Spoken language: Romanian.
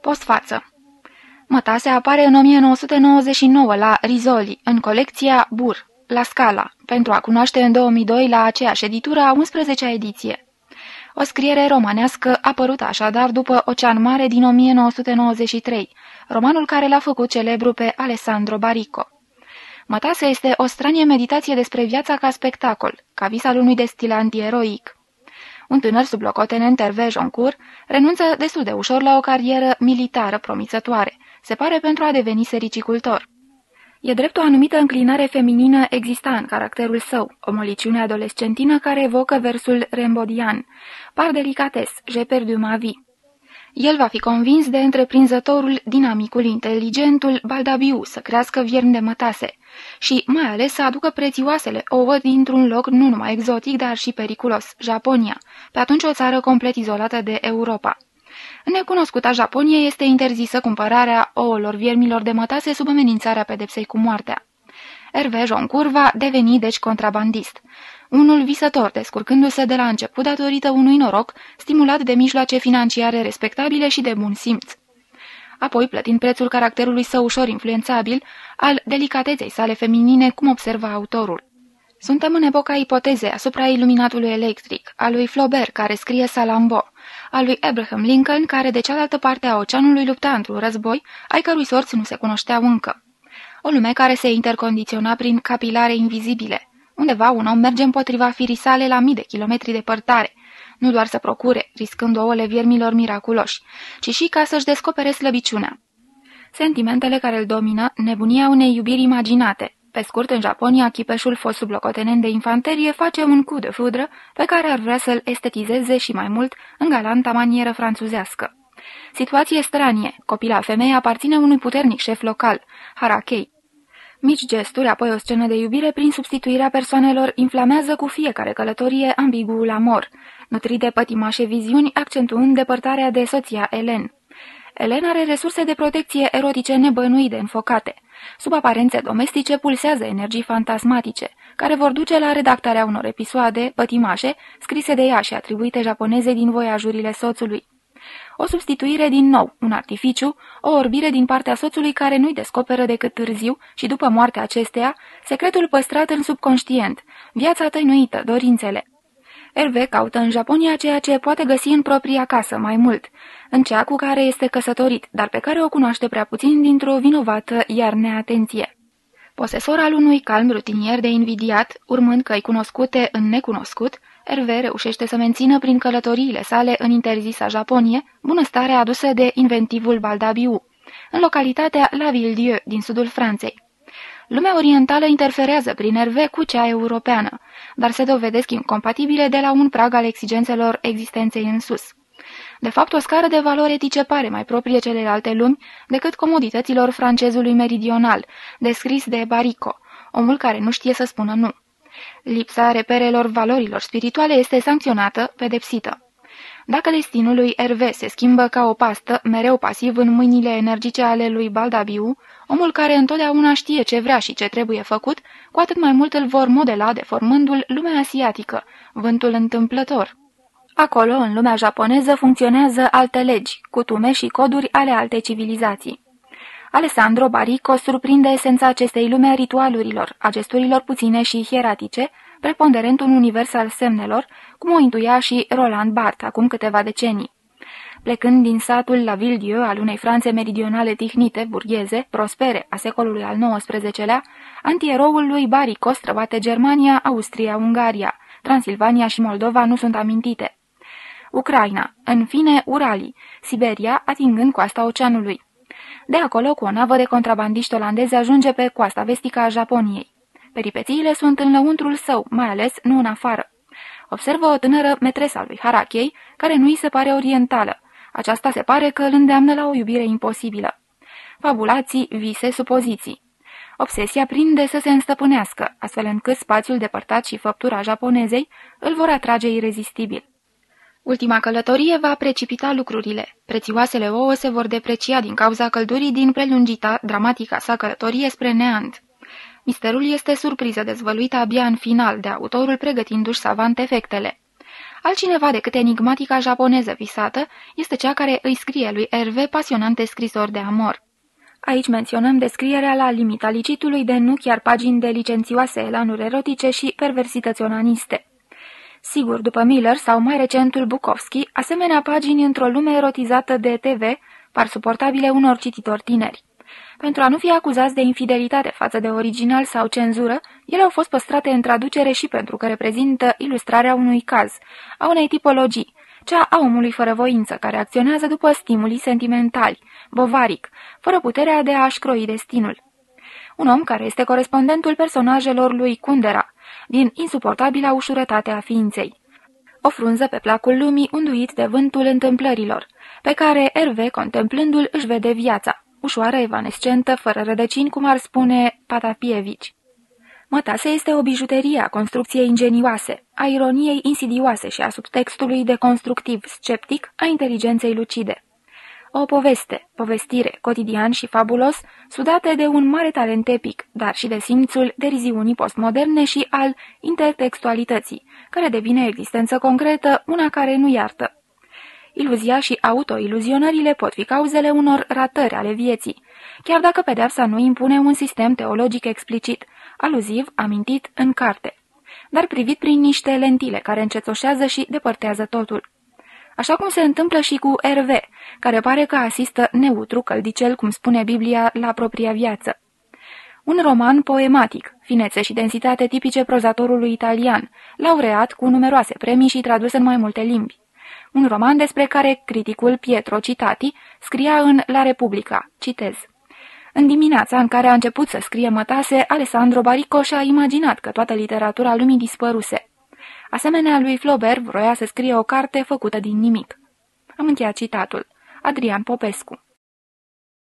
Postfață Mătase apare în 1999 la Rizoli, în colecția Bur, la Scala, pentru a cunoaște în 2002 la aceeași editură a 11-a ediție. O scriere romanească apărută așadar după Ocean Mare din 1993, romanul care l-a făcut celebru pe Alessandro Barico. Mătase este o stranie meditație despre viața ca spectacol, ca vis al unui destilant eroic. Un tânăr sublocotenent Hervé Joncourt renunță destul de ușor la o carieră militară promițătoare, se pare pentru a deveni sericicultor. E drept o anumită înclinare feminină exista în caracterul său, o moliciune adolescentină care evocă versul rembodian, par delicates, j'ai perdu ma vie. El va fi convins de întreprinzătorul, dinamicul, inteligentul Baldabiu să crească vierni de mătase și mai ales să aducă prețioasele ouă dintr-un loc nu numai exotic, dar și periculos, Japonia, pe atunci o țară complet izolată de Europa. În necunoscuta Japonie este interzisă cumpărarea ouălor viermilor de mătase sub amenințarea pedepsei cu moartea. Hervé Joncourt va deveni deci contrabandist. Unul visător, descurcându-se de la început datorită unui noroc, stimulat de mijloace financiare respectabile și de bun simț. Apoi, plătind prețul caracterului său ușor influențabil, al delicateței sale feminine, cum observa autorul. Suntem în epoca ipotezei asupra iluminatului electric, a lui Flaubert, care scrie Salambo, a lui Abraham Lincoln, care de cealaltă parte a oceanului lupta într-un război, ai cărui sorți nu se cunoșteau încă. O lume care se intercondiționa prin capilare invizibile. Undeva un om merge împotriva firii sale la mii de kilometri departare, nu doar să procure, riscând ouăle viermilor miraculoși, ci și ca să-și descopere slăbiciunea. Sentimentele care îl domină, nebunia unei iubiri imaginate, pe scurt, în Japonia, chipeșul fost sublocotenent de infanterie face un cu de fudră pe care ar vrea să-l estetizeze și mai mult în galanta manieră franțuzească. Situație stranie. Copila femeie aparține unui puternic șef local, Harakei. Mici gesturi, apoi o scenă de iubire prin substituirea persoanelor inflamează cu fiecare călătorie ambiguul amor, nutrit de pătimașe viziuni, accentuând depărtarea de soția Elen. Elen are resurse de protecție erotice nebănuite înfocate. Sub aparențe domestice pulsează energii fantasmatice, care vor duce la redactarea unor episoade pătimașe scrise de ea și atribuite japoneze din voiajurile soțului. O substituire din nou, un artificiu, o orbire din partea soțului care nu-i descoperă decât târziu și după moartea acesteia, secretul păstrat în subconștient, viața tăinuită, dorințele. Hervé caută în Japonia ceea ce poate găsi în propria casă mai mult, în cea cu care este căsătorit, dar pe care o cunoaște prea puțin dintr-o vinovată iar neatenție. Posesor al unui calm rutinier de invidiat, urmând căi cunoscute în necunoscut, Hervé reușește să mențină prin călătoriile sale în interzisa Japonie bunăstarea adusă de inventivul Baldabiu, în localitatea La Ville-Dieu din sudul Franței. Lumea orientală interferează prin Hervé cu cea europeană, dar se dovedesc incompatibile de la un prag al exigențelor existenței în sus. De fapt, o scară de valori etice pare mai proprie celelalte lumi decât comodităților francezului meridional, descris de Barico, omul care nu știe să spună nu. Lipsa reperelor valorilor spirituale este sancționată, pedepsită. Dacă destinul lui Hervé se schimbă ca o pastă, mereu pasiv în mâinile energice ale lui Baldabiu, omul care întotdeauna știe ce vrea și ce trebuie făcut, cu atât mai mult îl vor modela deformându-l lumea asiatică, vântul întâmplător. Acolo, în lumea japoneză, funcționează alte legi, cutume și coduri ale alte civilizații. Alessandro Barico surprinde esența acestei lume a ritualurilor, a gesturilor puține și hieratice, preponderent un univers al semnelor, cum o intuia și Roland Barthes acum câteva decenii. Plecând din satul la Vildieu al unei Franțe meridionale tihnite, burgheze, prospere, a secolului al XIX-lea, antieroul lui Barico străbate Germania, Austria, Ungaria, Transilvania și Moldova nu sunt amintite. Ucraina, în fine Uralii, Siberia, atingând coasta oceanului. De acolo, cu o navă de contrabandiști olandezi ajunge pe coasta vestică a Japoniei. Peripețiile sunt în lăuntrul său, mai ales nu în afară. Observă o tânără metresa lui Harakei, care nu îi se pare orientală. Aceasta se pare că îl îndeamnă la o iubire imposibilă. Fabulații, vise, supoziții. Obsesia prinde să se înstăpânească, astfel încât spațiul depărtat și făptura japonezei îl vor atrage irezistibil. Ultima călătorie va precipita lucrurile. Prețioasele ouă se vor deprecia din cauza căldurii din prelungita, dramatica sa călătorie spre neant. Misterul este surpriză dezvăluită abia în final de autorul pregătindu-și savant efectele. Altcineva decât enigmatica japoneză visată este cea care îi scrie lui Hervé pasionante scrisori de amor. Aici menționăm descrierea la limita licitului de nu chiar pagini de licențioase elanuri erotice și perversități onaniste. Sigur, după Miller sau mai recentul Bukowski, asemenea pagini într-o lume erotizată de TV par suportabile unor cititori tineri. Pentru a nu fi acuzați de infidelitate față de original sau cenzură, ele au fost păstrate în traducere și pentru că reprezintă ilustrarea unui caz, a unei tipologii, cea a omului fără voință, care acționează după stimuli sentimentali, bovaric, fără puterea de a-și croi destinul. Un om care este corespondentul personajelor lui Kundera, din insuportabila ușurătate a ființei. O frunză pe placul lumii unduit de vântul întâmplărilor, pe care Hervé, contemplându-l, își vede viața, ușoară, evanescentă, fără rădăcini, cum ar spune Patapievici. Mătase este o bijuterie a construcției ingenioase, a ironiei insidioase și a subtextului de constructiv sceptic a inteligenței lucide. O poveste, povestire, cotidian și fabulos, sudate de un mare talent epic, dar și de simțul deriziunii postmoderne și al intertextualității, care devine existență concretă, una care nu iartă. Iluzia și autoiluzionările pot fi cauzele unor ratări ale vieții, chiar dacă pedeapsa nu impune un sistem teologic explicit, aluziv, amintit în carte, dar privit prin niște lentile care încețoșează și depărtează totul. Așa cum se întâmplă și cu RV, care pare că asistă neutru, căldicel, cum spune Biblia, la propria viață. Un roman poematic, finețe și densitate tipice prozatorului italian, laureat cu numeroase premii și tradus în mai multe limbi. Un roman despre care criticul Pietro Citati scria în La Repubblica, citez. În dimineața în care a început să scrie mătase, Alessandro Barico și-a imaginat că toată literatura lumii dispăruse. Asemenea, lui Flaubert vroia să scrie o carte făcută din nimic. Am încheiat citatul. Adrian Popescu